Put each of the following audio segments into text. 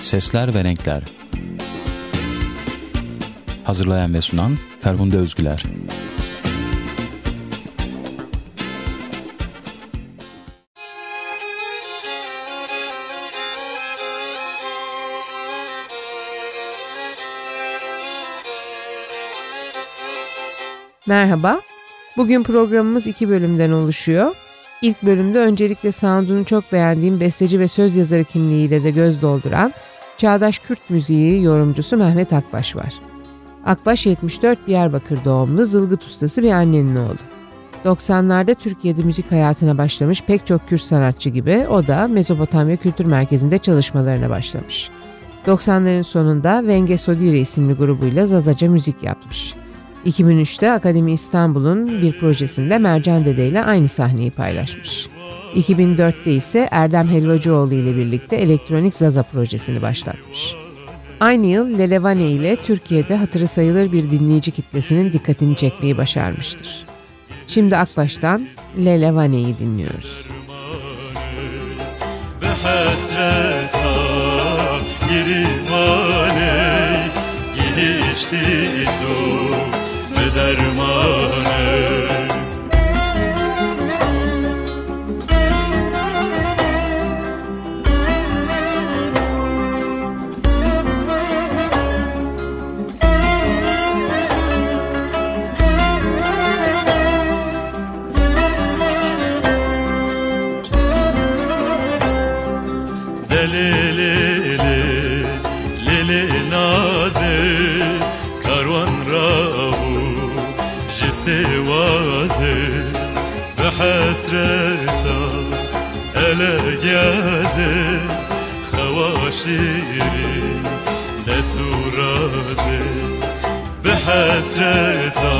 Sesler ve Renkler Hazırlayan ve sunan Ferhunde Özgüler Merhaba. Bugün programımız iki bölümden oluşuyor. İlk bölümde öncelikle sound'unu çok beğendiğim besteci ve söz yazarı kimliğiyle de göz dolduran Çağdaş Kürt müziği yorumcusu Mehmet Akbaş var. Akbaş 74 Diyarbakır doğumlu zılgıt ustası bir annenin oğlu. 90'larda Türkiye'de müzik hayatına başlamış pek çok Kürt sanatçı gibi o da Mezopotamya Kültür Merkezi'nde çalışmalarına başlamış. 90'ların sonunda Venge Sodiri isimli grubuyla Zazaca müzik yapmış. 2003'te Akademi İstanbul'un bir projesinde Mercan Dede ile aynı sahneyi paylaşmış. 2004'te ise Erdem Helvacıoğlu ile birlikte Elektronik Zaza projesini başlatmış. Aynı yıl Lelevane ile Türkiye'de hatırı sayılır bir dinleyici kitlesinin dikkatini çekmeyi başarmıştır. Şimdi Akbaş'tan Lelevane'yi dinliyoruz. وازه را رابو جسی وازه بحسرتا ألا جازه خواشيري لتورازه بحسرتا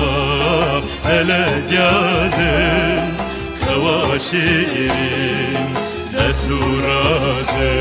ألا جازه خواشيري لتورازه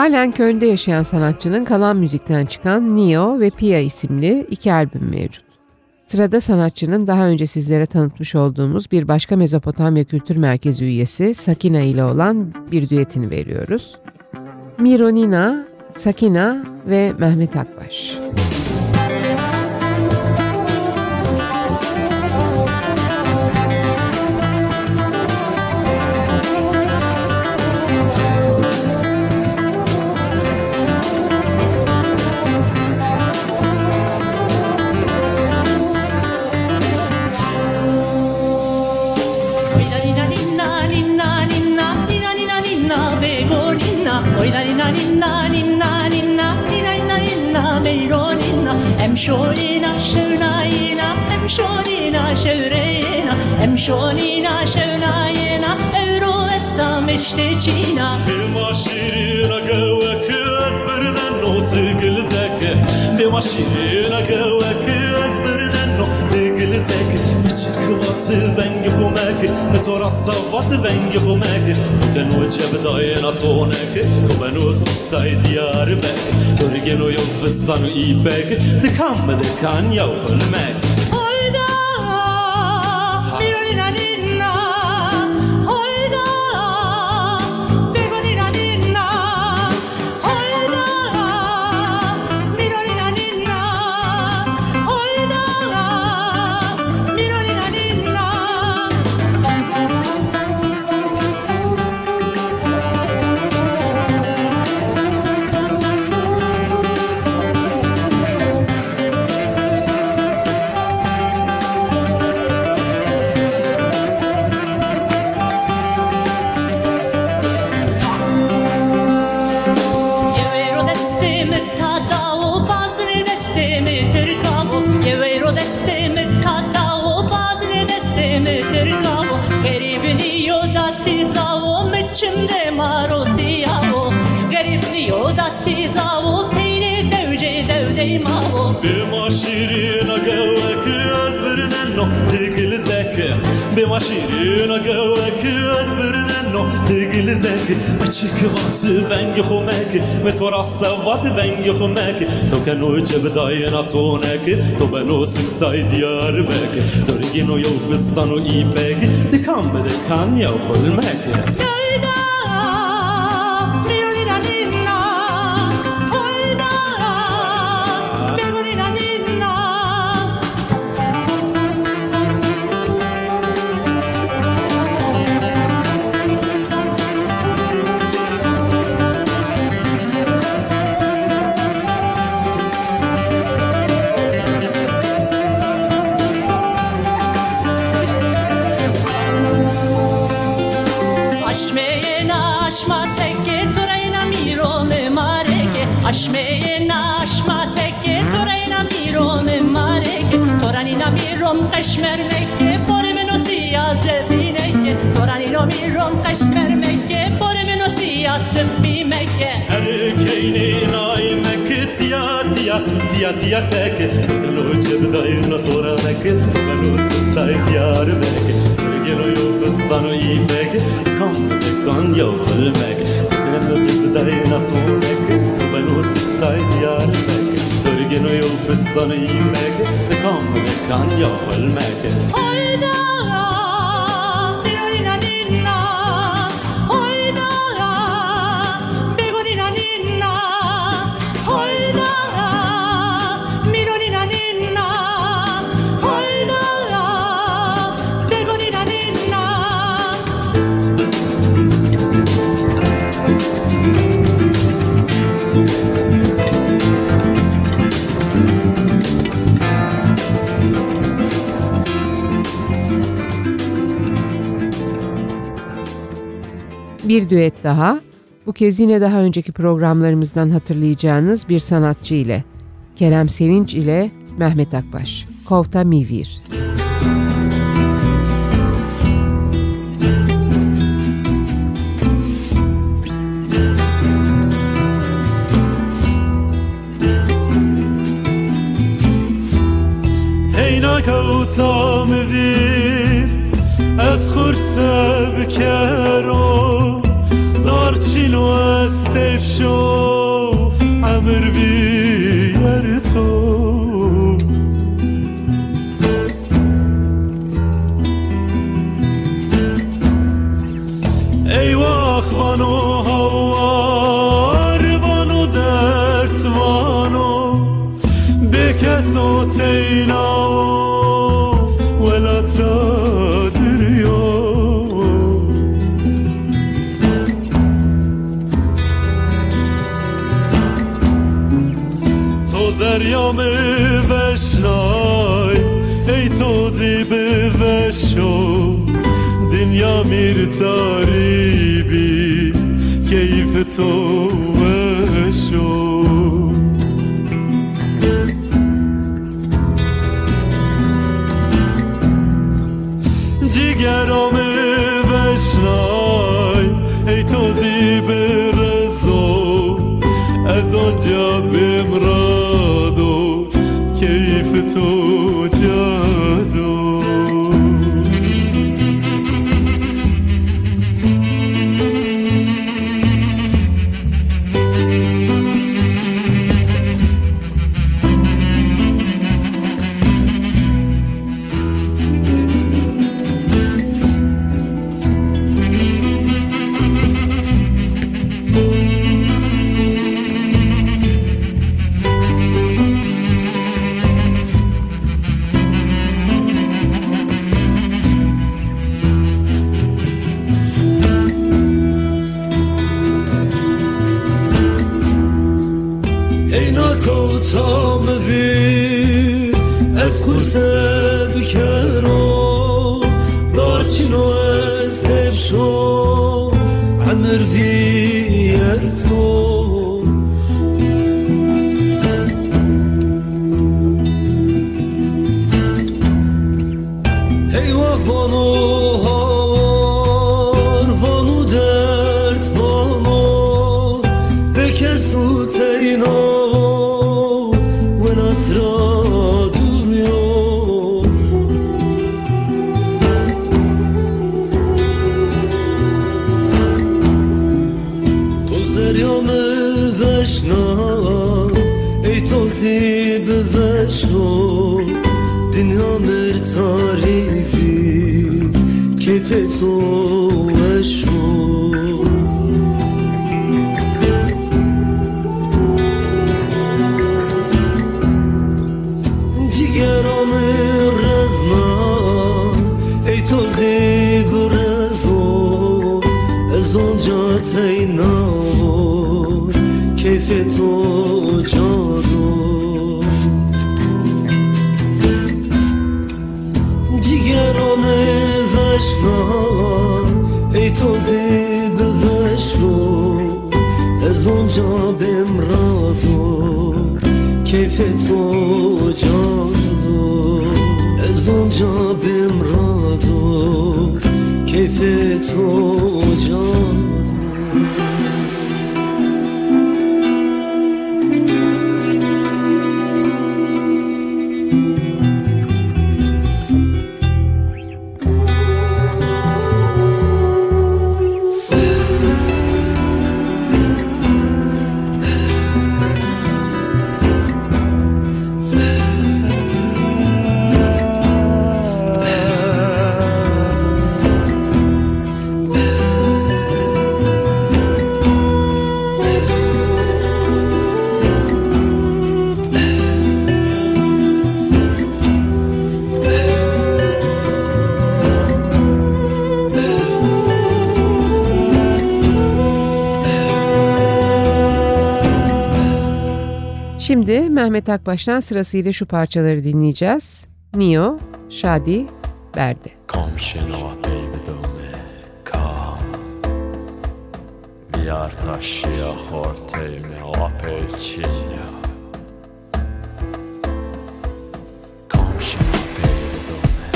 Halen Köln'de yaşayan sanatçının kalan müzikten çıkan Neo ve Pia isimli iki albüm mevcut. Sırada sanatçının daha önce sizlere tanıtmış olduğumuz bir başka Mezopotamya Kültür Merkezi üyesi Sakina ile olan bir düetini veriyoruz. Mironina, Sakina ve Mehmet Akbaş. Müzik شونينا شوناينا ام شونينا شورينا ام شونينا شوناينا اورو اسا مشتكينا بما شيرينا قوك اذبرنا انه تقل زك بما شيرينا قوك بچكوات بنگ بومك متورا صوات بنگ بومك وكان وجه بداينا تونك كوبانو ستاي ديار بك Örgen och jag för sann och ipek Det kan به تو راست وقت ونگ خمک تو کنو چه بدای نتونک تو بنو سکتای دیار بک تو رگینو یو بستانو ای بک دکان بده کان یو خلمک tija tija teke Noće dajna toranek Manu suntaj diyarbek Gelo yokustano ipek Kan kan yavulmek Noće dayna toranek Manu suntaj diyarbek Gelo yokustano ipek Kan kan yavulmek Hayda Bir düet daha, bu kez yine daha önceki programlarımızdan hatırlayacağınız bir sanatçı ile. Kerem Sevinç ile Mehmet Akbaş. Kovta Mivir. show. ساری بی کیف تو شو جگرام وشنای ای تازی برسو از آنجا بمرادو کیف تو sou. Şimdi Mehmet Akbaş'tan sırasıyla şu parçaları dinleyeceğiz. Nio, Şadi, Berdi. Komşinova peybidome kam Viyar taşıya horteyme apeçinya Komşinova peybidome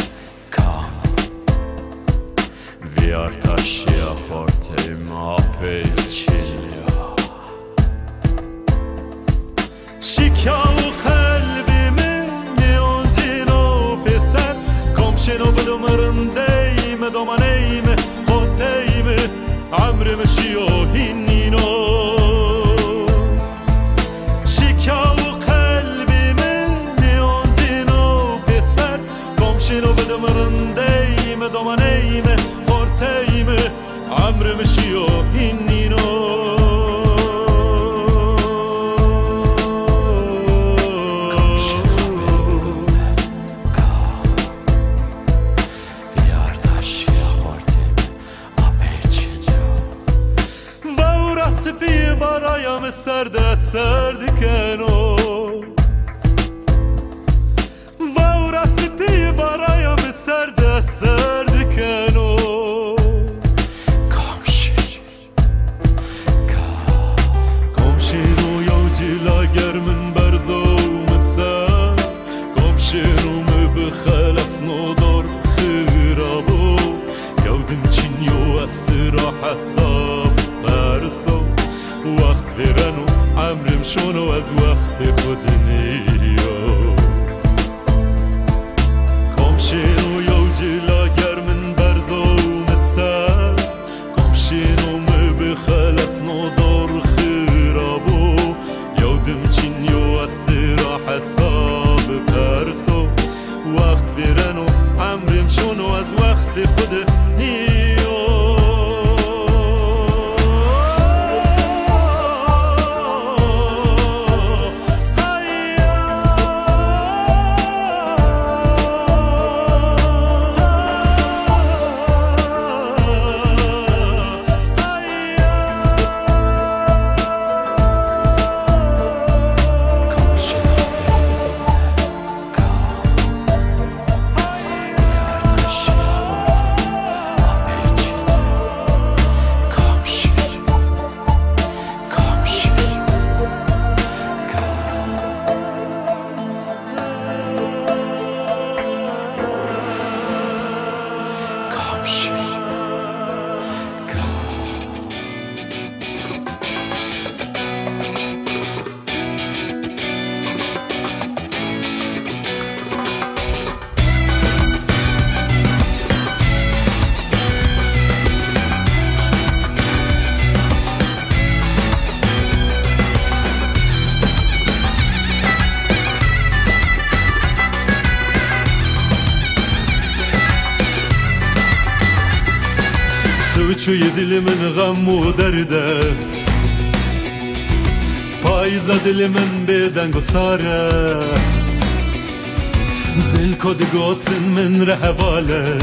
kam Viyar taşıya horteyme apeçinya شکاو قلبimi نیانتینو پسر کامشنو بدم رندیم دامنیم خاتیم عمرم شیو هینینو شکاو قلبimi نیانتینو پسر کامشنو بدم رندیم دامنیم خاتیم عمرم نوچوی دل من غم و درده پایزا دل من به دنگ و ساره دل کد گوتن من رهواله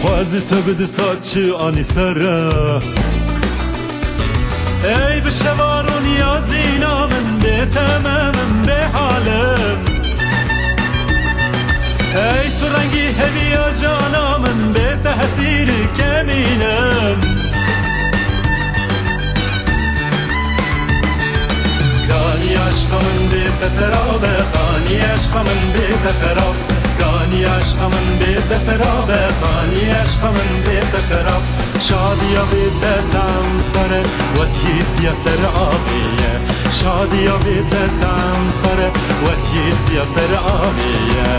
خوازی تا بده تا چی آنی سره ای به شوار و نیازینا من به تمامم به Ey tu rengi heviya cana min Bê te hesîrî kemînim Kanî aşka min bê te serabe Kanî aşka min bê te xerab Kanî aşka min bê te serabe Kanî شادیا به تم سره و کیسیا سر آبیه. شادیا به تم سره و کیسیا سر آبیه.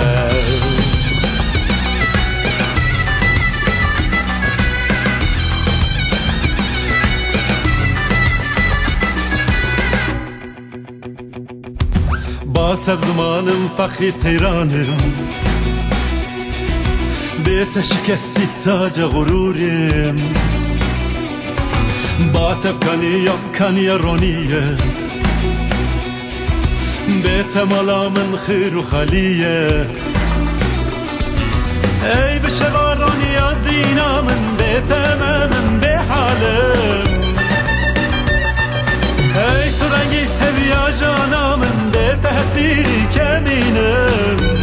با تب زمانم فخری تیرانم. به شکستی تاج غرورم با تب کنیا کنیا رونیه. به مالا من خیر و خلیه. ای به شوارانی یا زینا من به من به حالم ای تو رنگی هویا جانا من به تحصیلی کمینم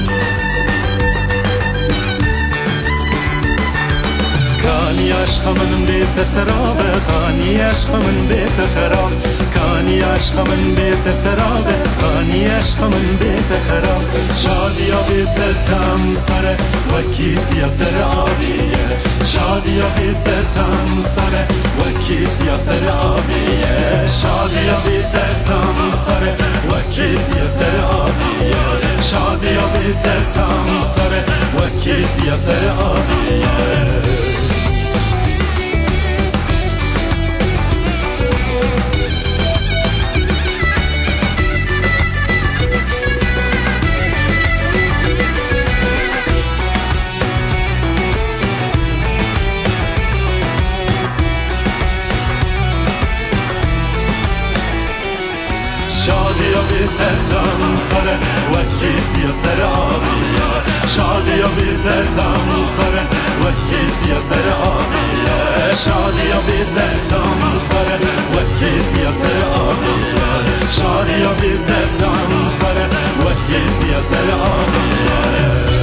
کانی عشق من بیت سراب کانی عشق من بیت خراب کانی عشق من بیت سراب کانی عشق من بیت خراب شادیا بیت تام سر و کیسی سر آبیه. شادیا بیت تام سر و کیسی سر آبیه. شادیا بیت تام سر و کیسی سر آبیه. شادیا بیت تام سر و کیسی سر آبیه. بیتتم سره وکی سر آبیه شادیا بیتتم سره وکی سر آبیه شادیا بیتتم سره وکی سر آبیه شادیا بیتتم سره وکی سر آبیه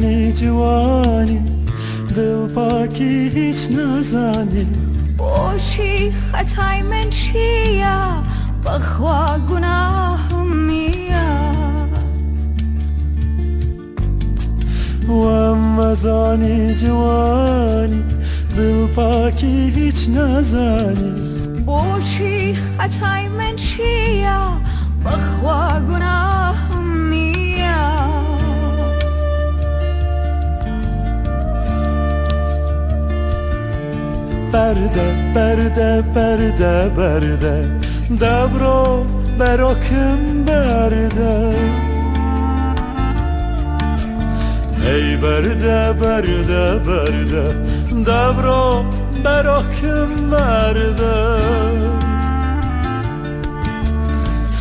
مزانی جوانی دل پاکی هیچ نزانی باشی خطای من چیه بخوا گناهم میه و مزانی جوانی دل پاکی هیچ نزانی berde, berde, berde, berde. Dabro berokim berde. Ey berde, berde, berde. Dabro berokim berde.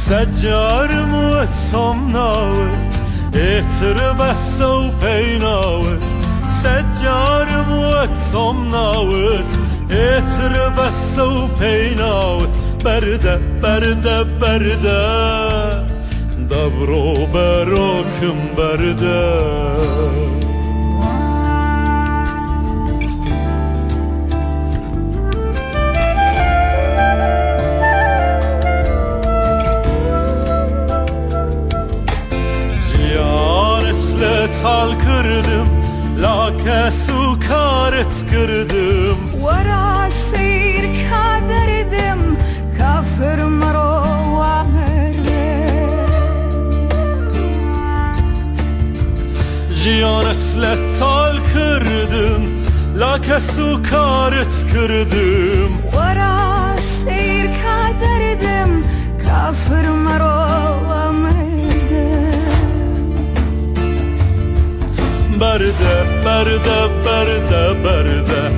Səccar muetsam navet Etr bessa u peynavit Səccar muetsam navet اتر بس و پیناوت برده برده برده دبرو براكم برده sal kırdım Lake su karet kırdım ورا سیر کردم کافر مرا ورده Jiyanetle tal kırdım Lake su karet kırdım ورا سیر کردم کافر مرا ورده Berde, berde, berde, berde Dabro,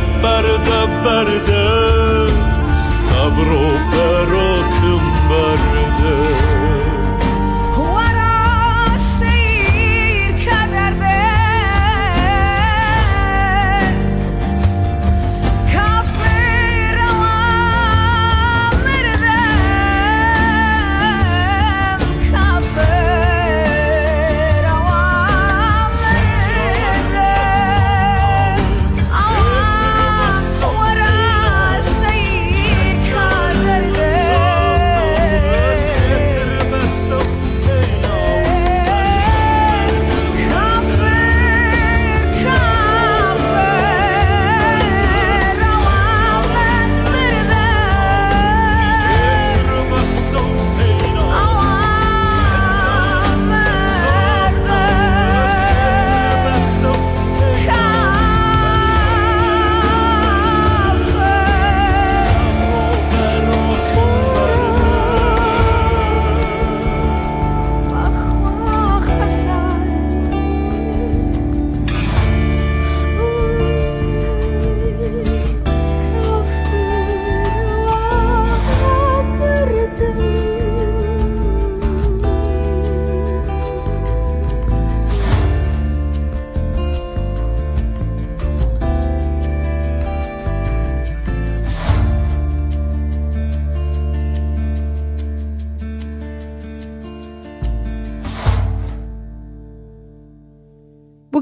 برده. قبر و برا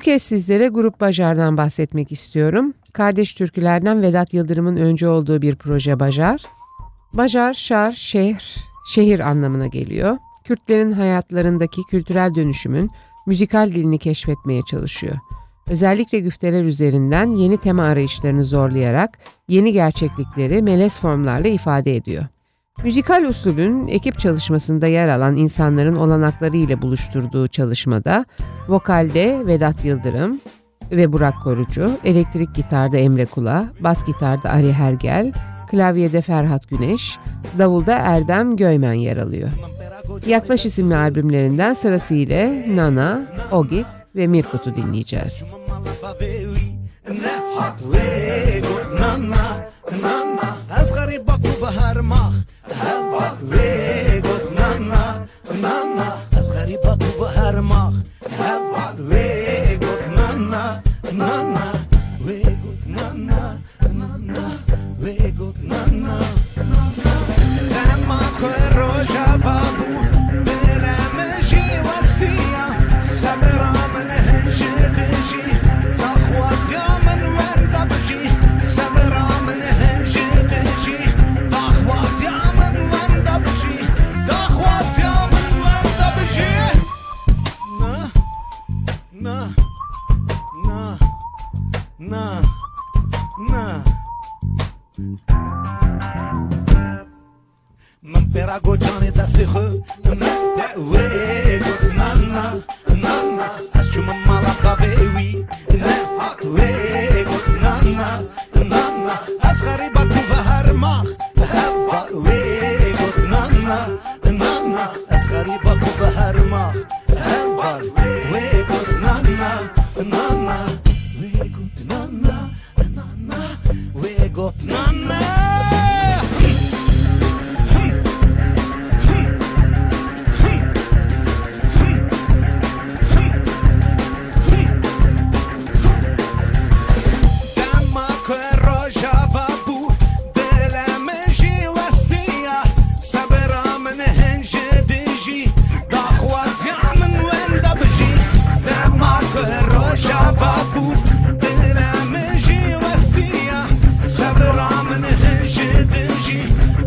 kez sizlere Grup Bajar'dan bahsetmek istiyorum. Kardeş türkülerden Vedat Yıldırım'ın önce olduğu bir proje Bajar. Bajar, şar, şehir, şehir anlamına geliyor. Kürtlerin hayatlarındaki kültürel dönüşümün müzikal dilini keşfetmeye çalışıyor. Özellikle güfteler üzerinden yeni tema arayışlarını zorlayarak yeni gerçeklikleri melez formlarla ifade ediyor. Müzikal uslubün ekip çalışmasında yer alan insanların olanakları ile buluşturduğu çalışmada vokalde Vedat Yıldırım ve Burak Korucu, elektrik gitarda Emre Kula, bas gitarda Ari Hergel, klavyede Ferhat Güneş, davulda Erdem Göymen yer alıyor. Yaklaş isimli albümlerinden sırasıyla Nana, Ogit ve Mirkut'u dinleyeceğiz. Yeah. energy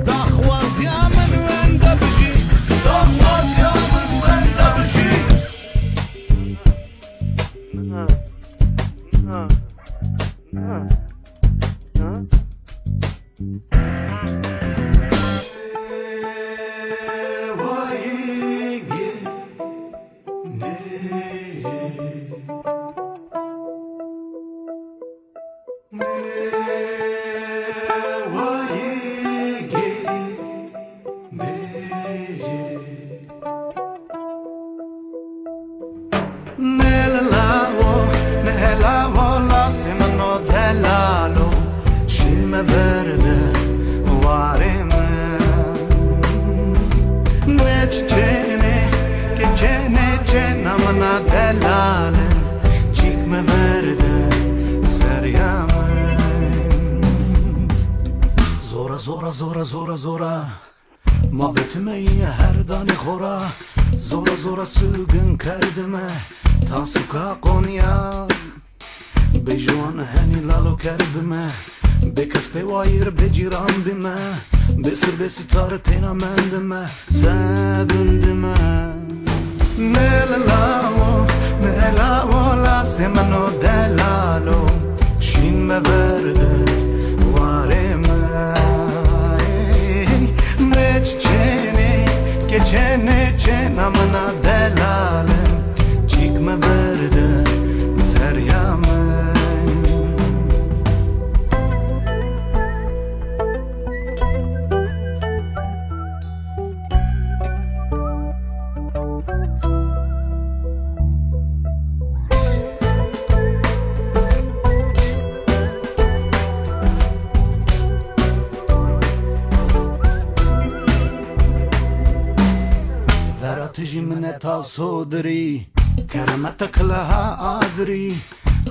تاسو دري كرمت كلها أدري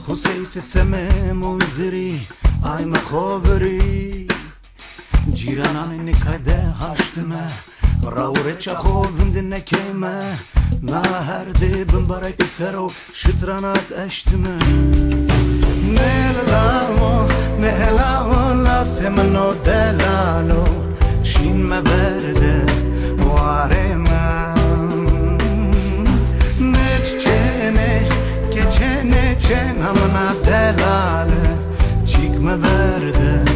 خسيس سمي منزري أي مخوبري جيرانان نكده هاشتمه راوره چا خوبم دنه کیمه ما هر دی بم برای سرو شترانات اشتمه نلالو نهلاو لاسه منو دلالو شین مبرده واره ne çenamına delale Çıkma verdim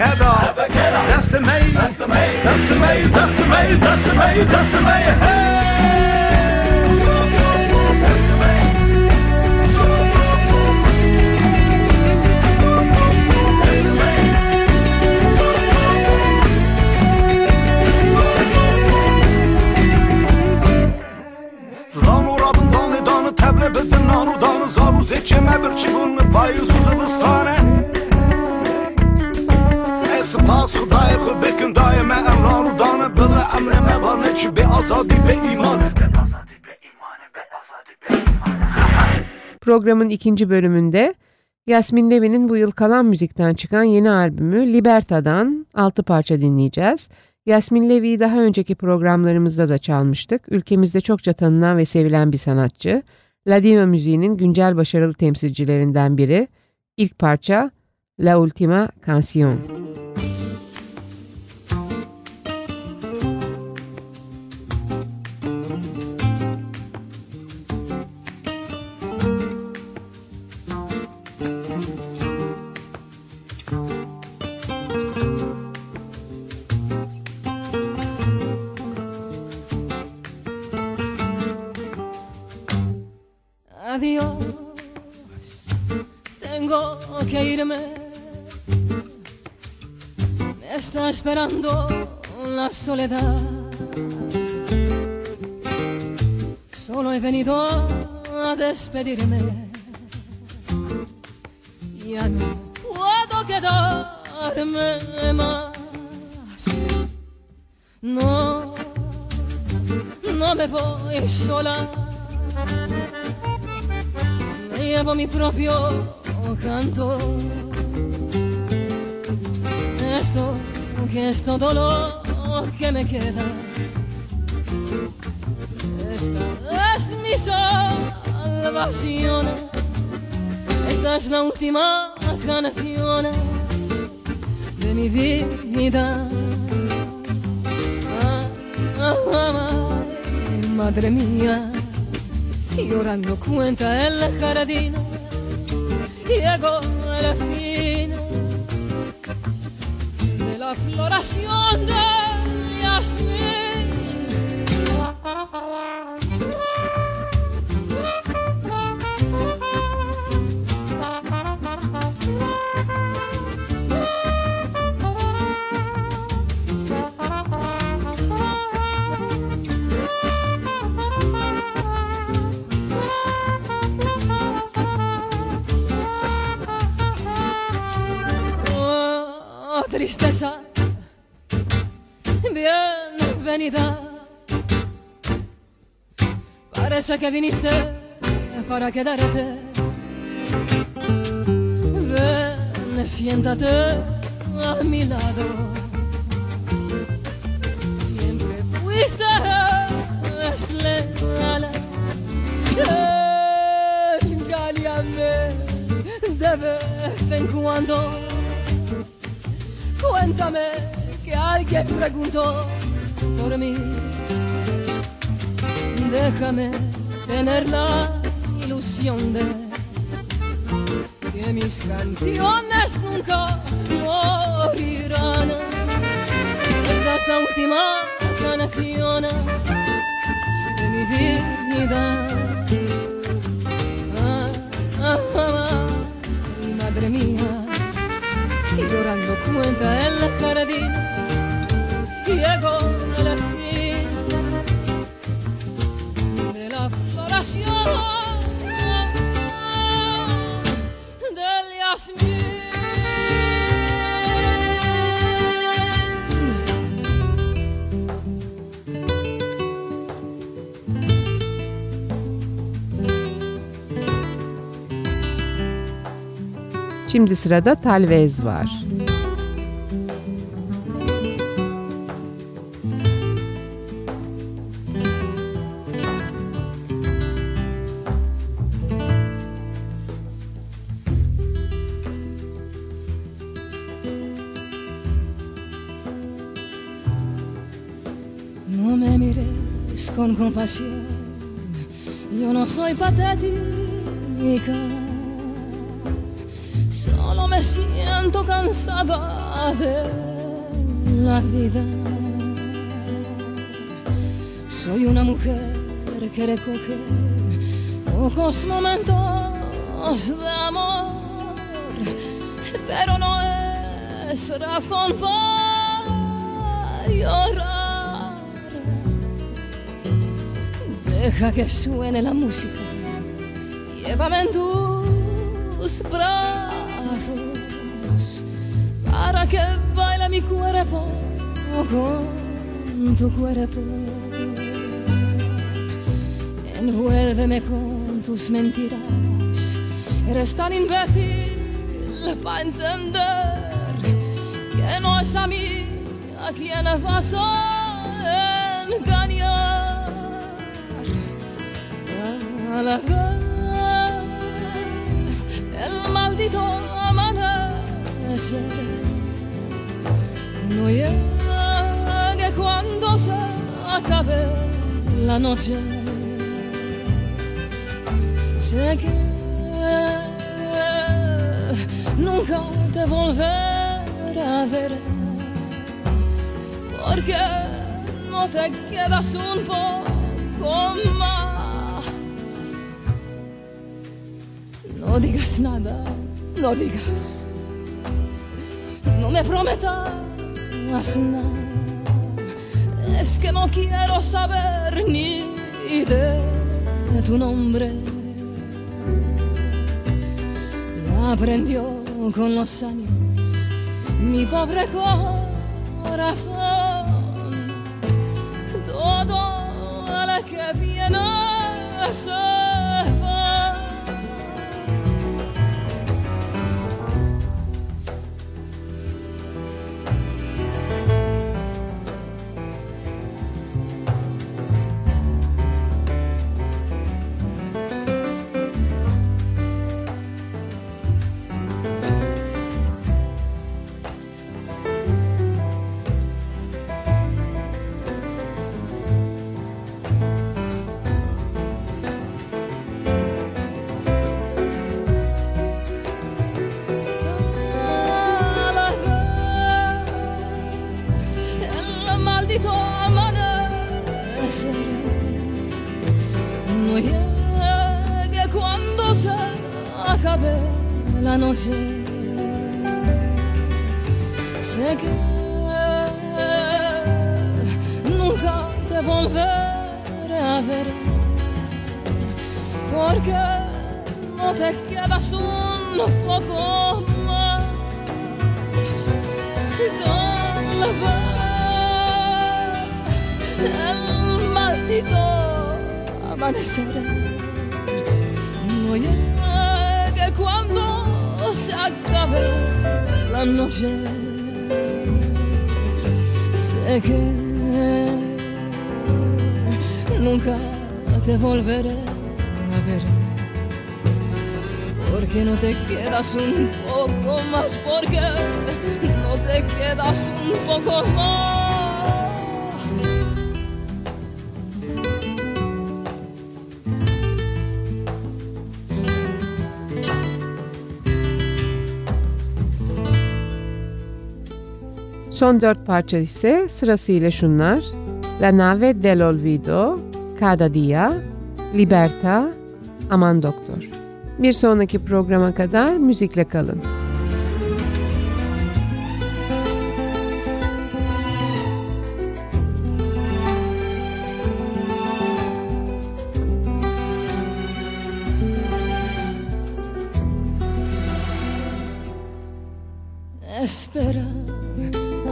Abacada, Abacada. That's the maid, that's the maid, that's the maid, that's the maid, that's the maid, that's the maid. Hey! Lan danı danı tevle bedin nanudanı zaruz ekeme bir çıbını payız Şu be azadi be iman Programın ikinci bölümünde Yasmin Devi'nin bu yıl kalan müzikten çıkan yeni albümü Liberta'dan 6 parça dinleyeceğiz. Yasmin Levy'yi daha önceki programlarımızda da çalmıştık. Ülkemizde çokça tanınan ve sevilen bir sanatçı. Ladino müziğinin güncel başarılı temsilcilerinden biri. İlk parça La Ultima Canción. Soledad. Solo he venido a despedirme. Ya no puedo quedarme más. No, no me voy sola llevo mi propio canto. Esto que es todo lo que me queda. Esta es mi salvación. Esta es la última canción de mi vida. Ah, ah, ah, madre mía llorando cuenta en la jardín llegó la fin de la floración del Dios mío. Parece que viniste para quedarte. Ven, siéntate a mi lado. Siempre fuiste leal. Engáñame de vez en cuando. Cuéntame que alguien preguntó por mí. Déjame tener la ilusión de que mis canciones nunca morirán. Esta es la última canción de mi vida. Ah, ah, ah, madre mía y llorando cuenta en la jardín llegó Şimdi sırada Talvez var. Que recoge pocos momentos de amor, pero no es razón para llorar. Deja que suene la música, llévame en tus brazos para que baile mi cuerpo con tu cuerpo. Envuélveme con tus mentiras. Eres tan imbécil para entender que no es a mí a quien vas a engañar. A la vez, el maldito amanecer no llegue cuando se acabe la noche. Sé que nunca te volveré a ver, porque no te quedas un poco más. No digas nada, no digas, no me prometas nada. Es que no quiero saber ni de tu nombre. Aprendió con los años mi pobre corazón. Todo a la que viene. hoje quedas un poco más, porque no te quedas un poco más. Son dört parça ise sırasıyla şunlar. La nave del olvido, Cada dia, Liberta, Aman Doktor. Bir sonraki programa kadar müzikle kalın. Espera,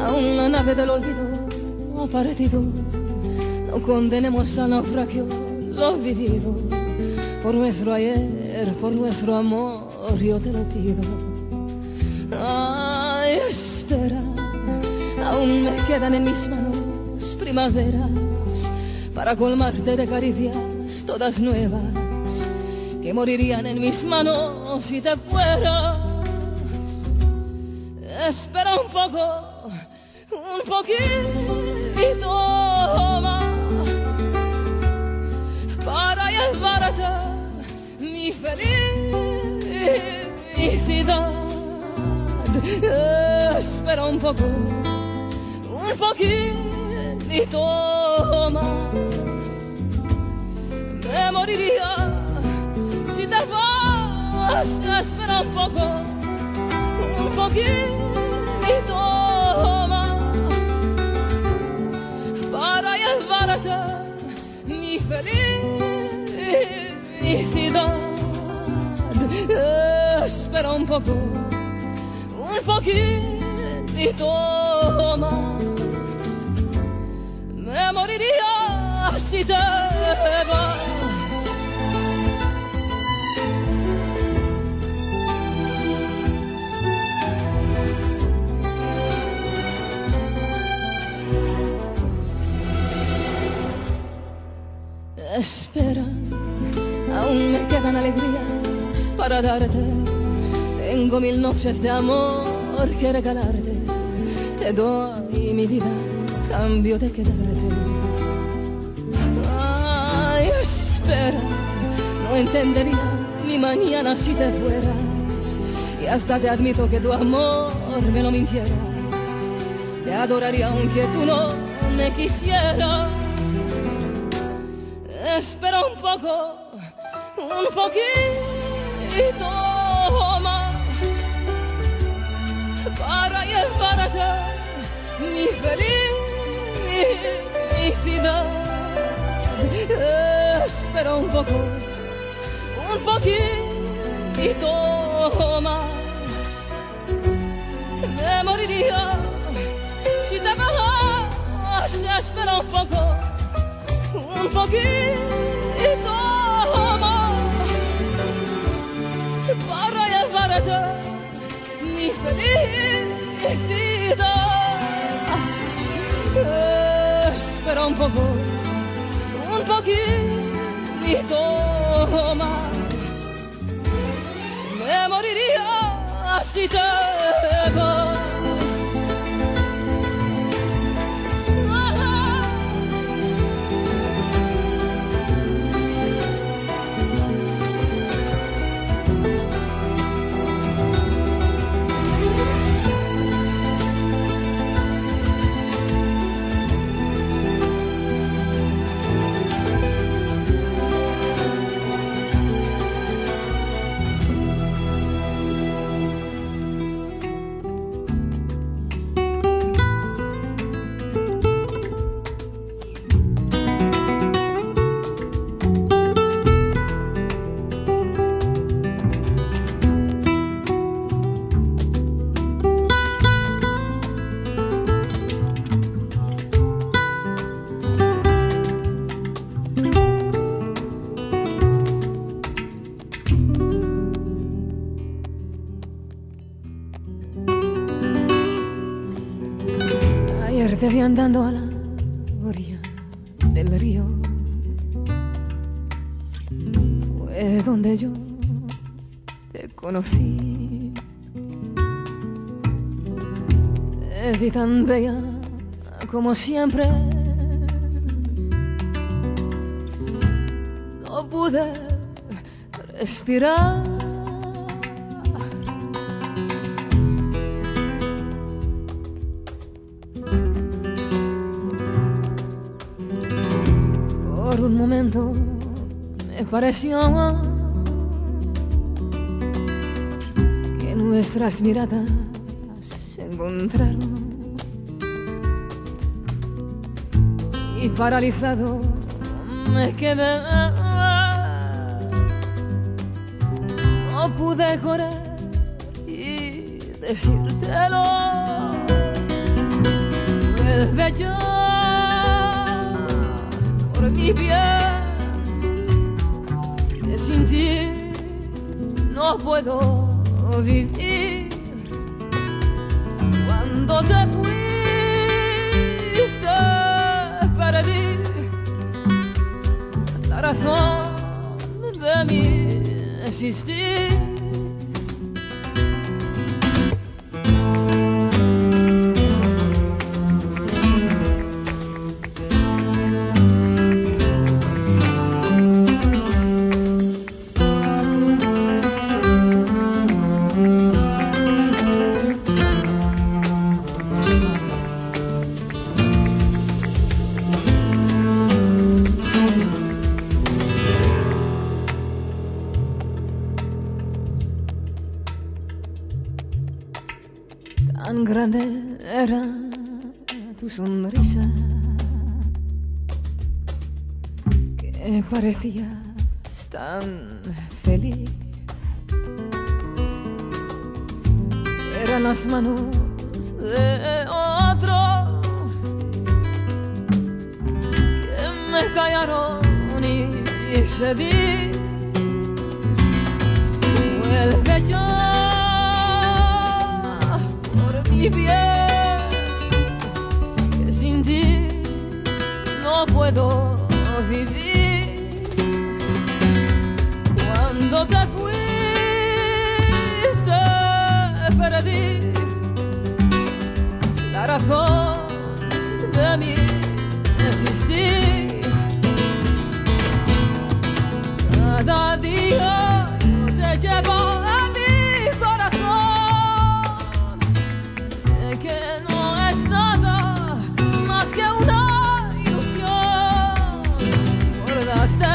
aún la nave del olvido ha partido. No condenemos al naufragio lo vivido. Por nuestro ayer, por nuestro amor, yo te lo pido. Ay, espera, aún me quedan en mis manos primaveras para colmarte de caricias todas nuevas que morirían en mis manos si te fueras. Espera un poco, un poquito más para llevarte felicidad. Espera un poco, un poquito más moriría si te vas. Espera un poco, un poquito más para llevarte mi felicidad. Espera un poco, un poquito más. Me moriría si te vas. Espera, aún me quedan alegrías para darte. Tengo mil noches de amor que regalarte. Te doy mi vida, cambio de quedarte. Ay, espera, no entendería mi mañana si te fueras. Y hasta te admito que tu amor me lo mintieras. Te adoraría aunque tú no me quisieras. Espera un poco, un poquito ζητώμα Πάρα η ευάρατα μη θέλει μη φιδά Έσπερα un poco, un poquito más. Δε μοριδιά, si te bajas Έσπερα un poco, un poquito felicidad. Espera un poco, un poquito más. Me moriría si te vas. Andando a la orilla del río. Fue donde yo te conocí. Te vi tan bella como siempre. No pude respirar. Pareció que nuestras miradas se encontraron y paralizado me quedé. No pude correr y decírtelo. Vuelve ya por mi bien puedo vivir. Cuando te fuiste perdí la razón de mi existir see ya.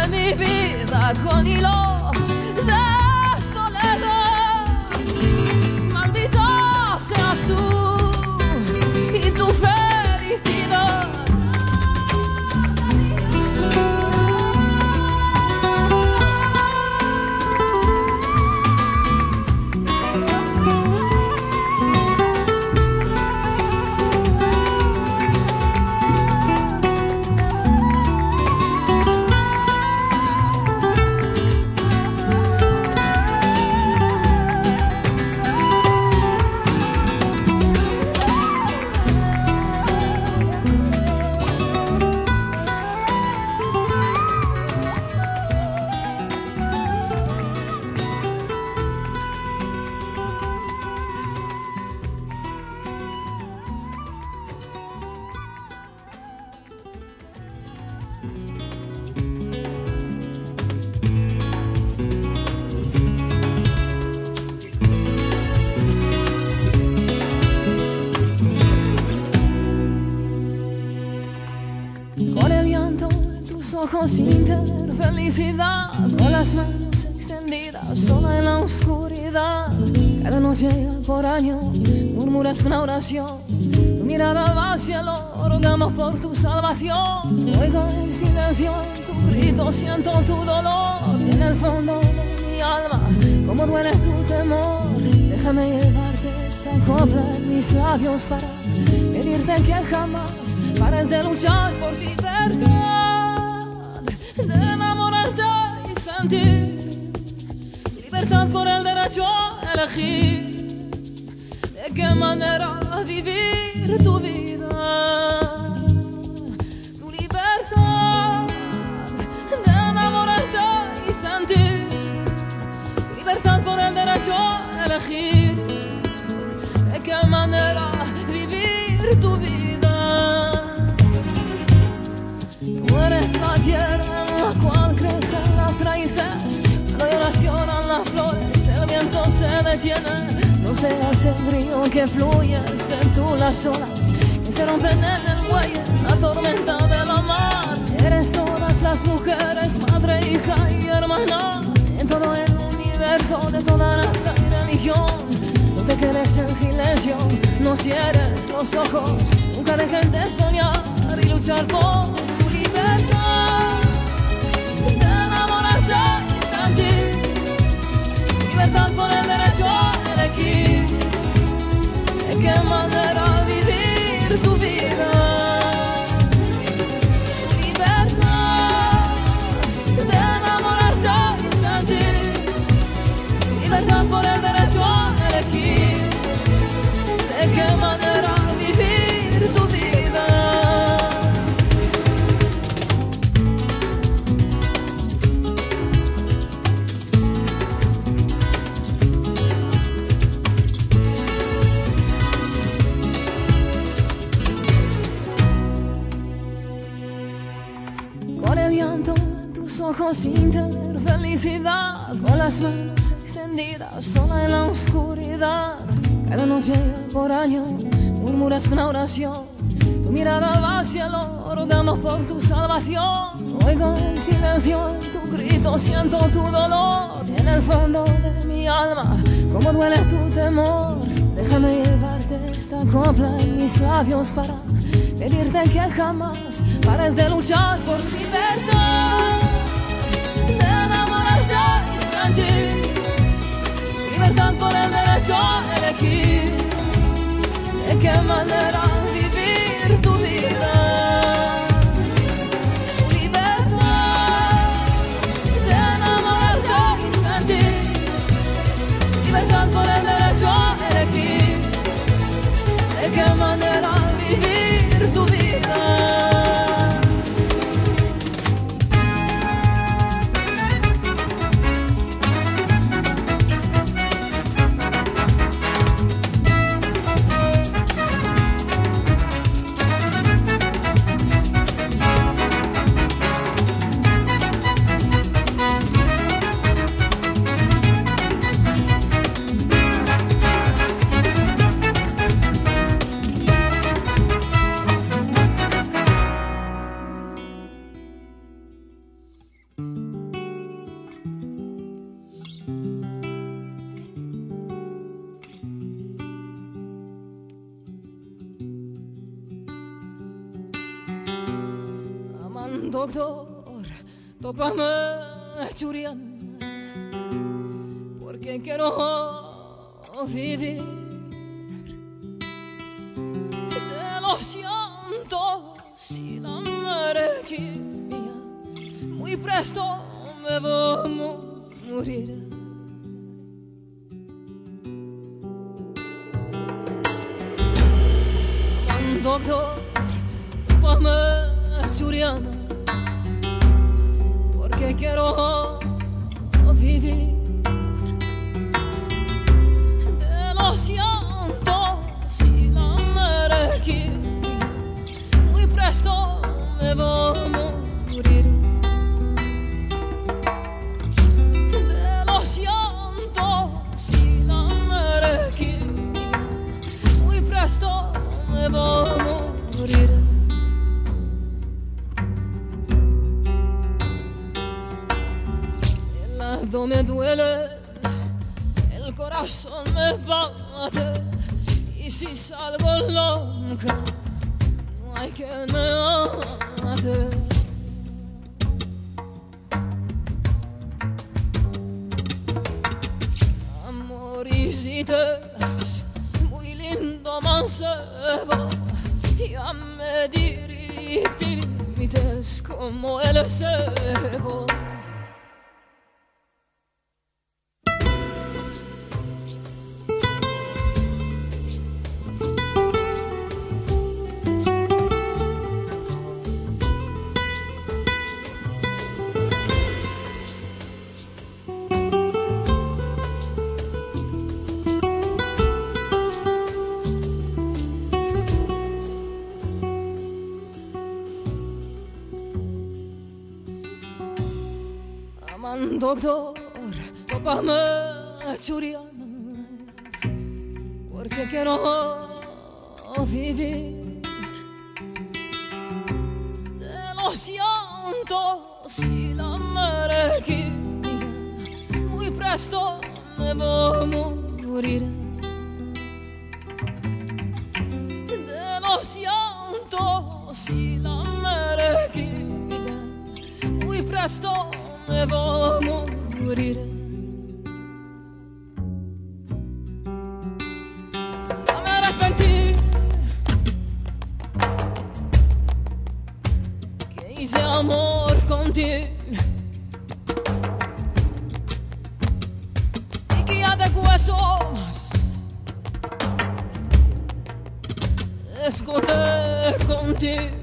Mi vida con hilos labios para pedirte que jamás pares de luchar por libertad, de enamorarte y sentir libertad por el derecho a elegir de qué manera vivir tu vida. Tu vida. Tú eres la tierra en la cual crecen las raíces, cuando lloran las flores, el viento se detiene. No seas el río que fluye, sé tú las olas que se rompen en el muelle, la tormenta de la mar. Eres todas las mujeres, madre, hija y hermana, en todo el universo de toda raza y religión. Te quedes en silencio, no cierres los ojos, nunca dejes de soñar y luchar por tu libertad. De enamorarte y sentir libertad por el derecho a elegir. De qué sola en la oscuridad. Cada noche por años murmuras una oración. Tu mirada va al cielo, rogamos por tu salvación. Oigo el silencio en tu grito, siento tu dolor. En el fondo de mi alma, como duele tu temor. Déjame llevarte esta copla en mis labios para pedirte que jamás pares de luchar por libertad, de enamorarte libertad جاهلك لك ما نرعى copa machuriam porque quiero vivir. De los llantos y la mía muy presto me voy a morir. Doctor, tu machuriam que quiero vivir. De los llantos y la energía, muy presto me va a morir. De los llantos y la energía, muy presto me va a morir. Lado me duele, el corazón me bate y si salgo loca no hay quien me mate. Amorisitas, muy lindo mancebo, ya me dirimites como el cebo. Aman doktor papama ciuriamo Perché quiero vivere De lo siento si l'amore che Muy presto me voy a morir De lo siento si l'amore che Muy presto Me vou morrer. Non me arrepentì Quem hice amor contigo? E que que de huesos escoté contigo.